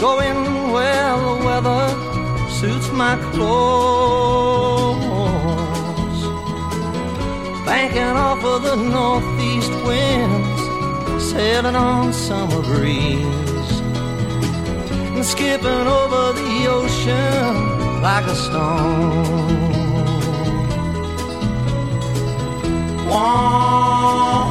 Going where the weather suits my clothes. Banking off of the northeast winds, sailing on summer breeze. And skipping over the ocean like a stone. Wah,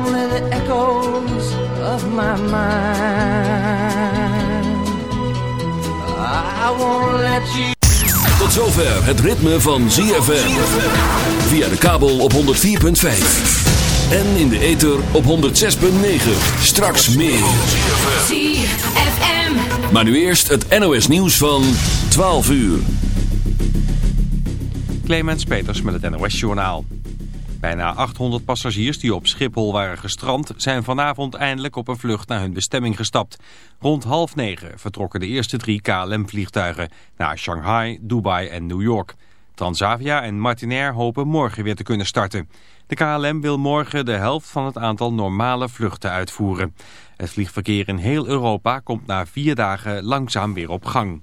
only the echoes of my mind. I won't let you. Tot zover het ritme van ZFM. Via de kabel op 104.5. En in de ether op 106.9. Straks meer. ZFM. Maar nu eerst het NOS nieuws van 12 uur. Clemens Peters met het NOS Journaal. Bijna 800 passagiers die op Schiphol waren gestrand... zijn vanavond eindelijk op een vlucht naar hun bestemming gestapt. Rond half negen vertrokken de eerste drie KLM-vliegtuigen... naar Shanghai, Dubai en New York. Transavia en Martinair hopen morgen weer te kunnen starten. De KLM wil morgen de helft van het aantal normale vluchten uitvoeren. Het vliegverkeer in heel Europa komt na vier dagen langzaam weer op gang.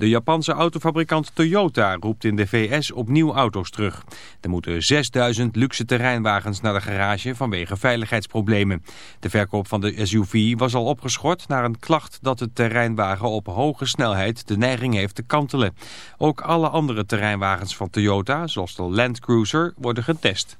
De Japanse autofabrikant Toyota roept in de VS opnieuw auto's terug. Er moeten 6000 luxe terreinwagens naar de garage vanwege veiligheidsproblemen. De verkoop van de SUV was al opgeschort naar een klacht dat de terreinwagen op hoge snelheid de neiging heeft te kantelen. Ook alle andere terreinwagens van Toyota, zoals de Land Cruiser, worden getest.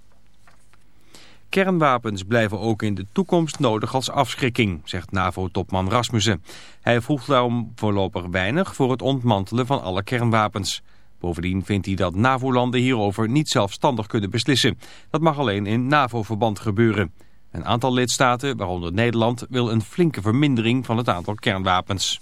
Kernwapens blijven ook in de toekomst nodig als afschrikking, zegt NAVO-topman Rasmussen. Hij vroeg daarom voorlopig weinig voor het ontmantelen van alle kernwapens. Bovendien vindt hij dat NAVO-landen hierover niet zelfstandig kunnen beslissen. Dat mag alleen in NAVO-verband gebeuren. Een aantal lidstaten, waaronder Nederland, wil een flinke vermindering van het aantal kernwapens.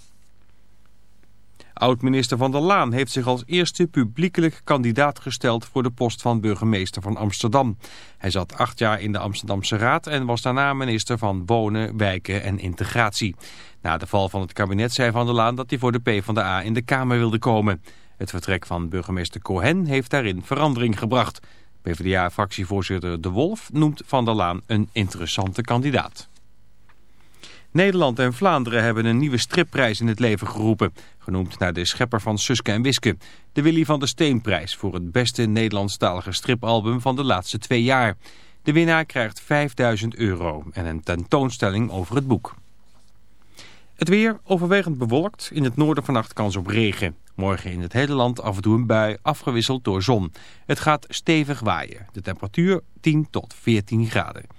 Oud-minister Van der Laan heeft zich als eerste publiekelijk kandidaat gesteld voor de post van burgemeester van Amsterdam. Hij zat acht jaar in de Amsterdamse Raad en was daarna minister van Wonen, Wijken en Integratie. Na de val van het kabinet zei Van der Laan dat hij voor de PvdA in de Kamer wilde komen. Het vertrek van burgemeester Cohen heeft daarin verandering gebracht. PvdA-fractievoorzitter De Wolf noemt Van der Laan een interessante kandidaat. Nederland en Vlaanderen hebben een nieuwe stripprijs in het leven geroepen. Genoemd naar de schepper van Suske en Wiske. De Willy van der Steenprijs voor het beste Nederlandstalige stripalbum van de laatste twee jaar. De winnaar krijgt 5000 euro en een tentoonstelling over het boek. Het weer overwegend bewolkt. In het noorden vannacht kans op regen. Morgen in het hele land af en toe een bui, afgewisseld door zon. Het gaat stevig waaien. De temperatuur 10 tot 14 graden.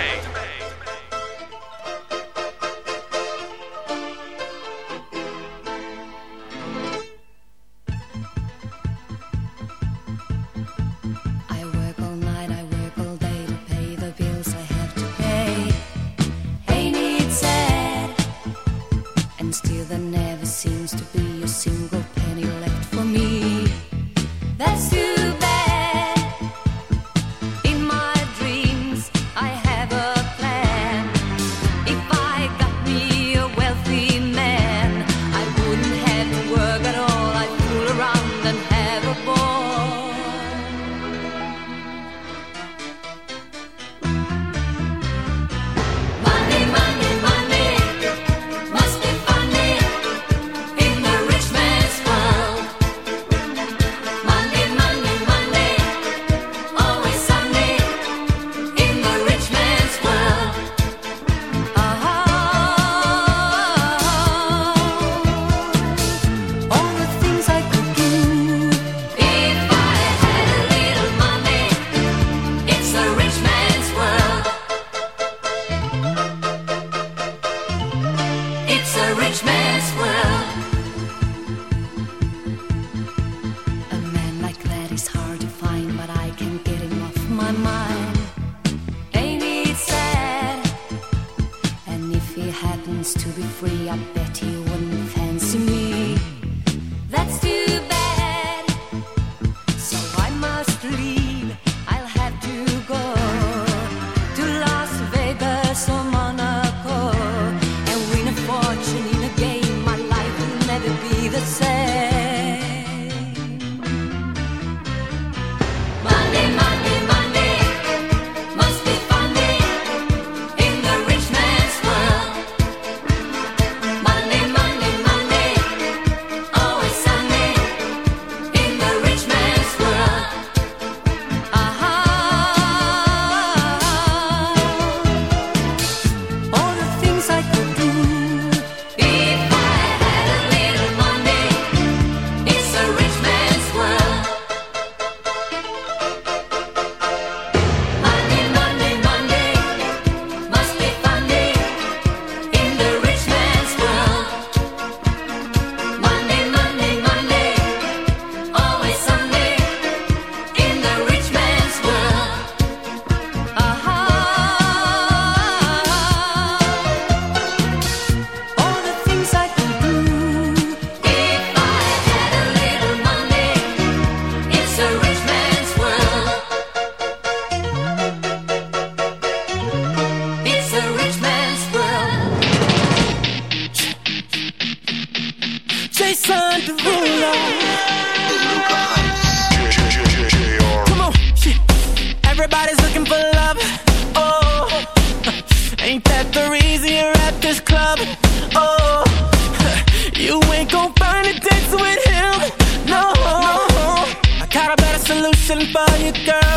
call you girl.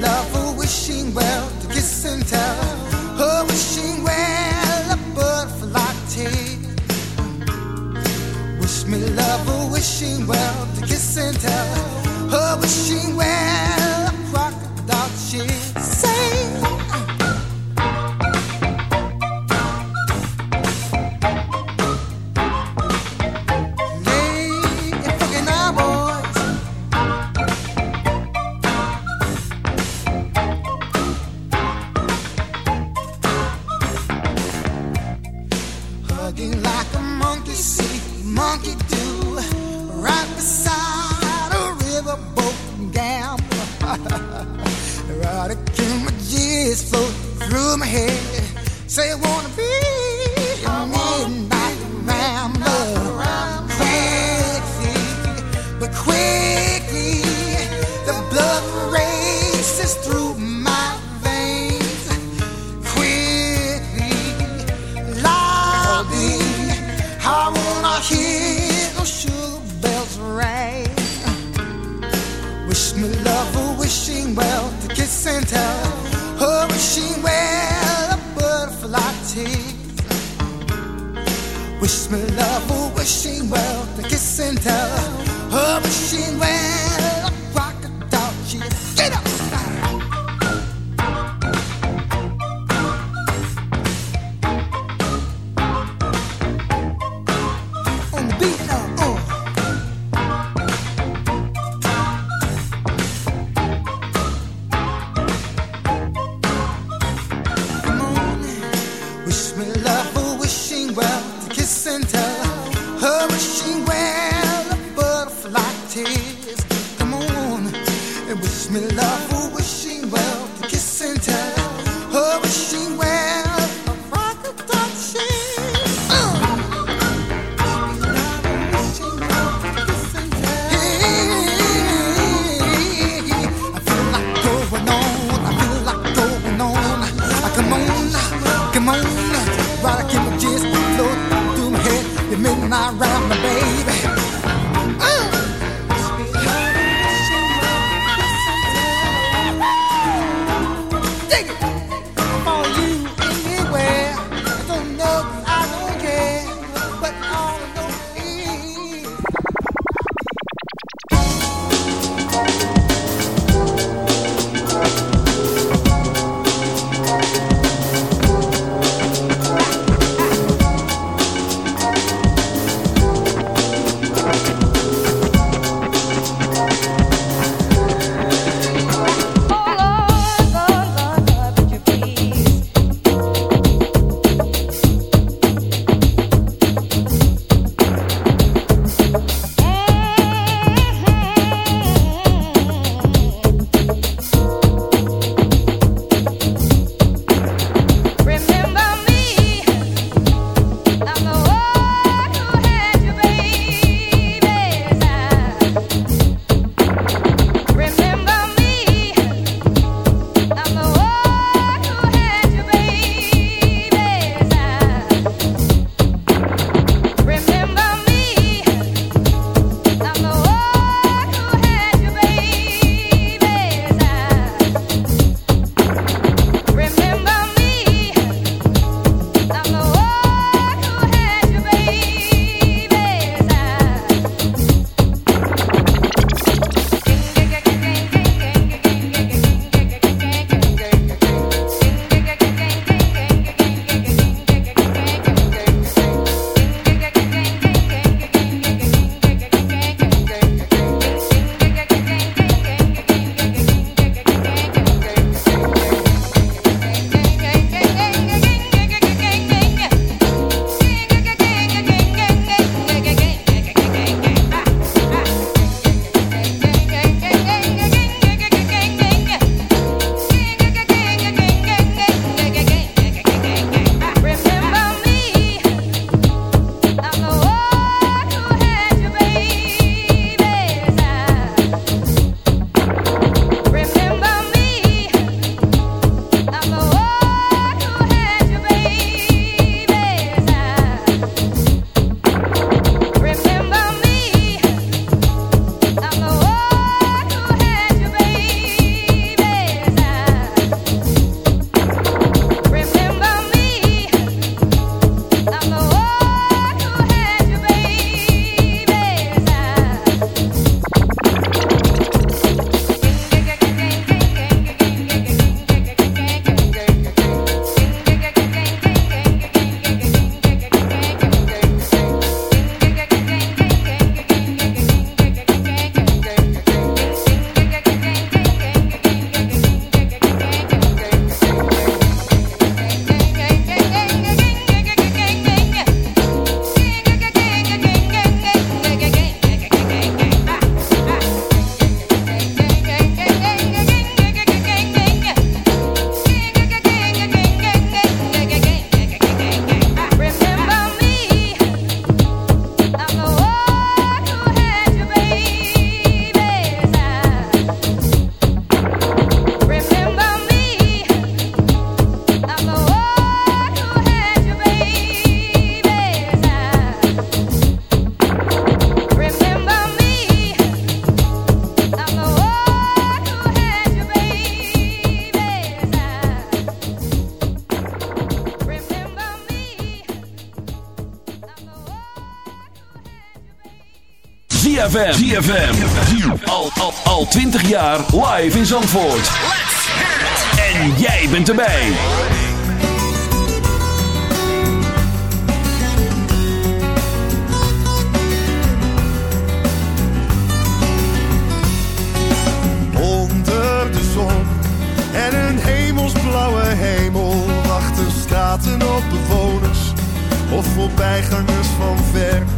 love wishing well to kiss and tell. Wish me love her wishing well to kiss and tell her wishing well. tears. Come on and wish me love. ZFM. ZFM. Al, al, al 20 jaar live in Zandvoort. En jij bent erbij. Onder de zon en een hemelsblauwe hemel wachten straten op bewoners of voorbijgangers van ver.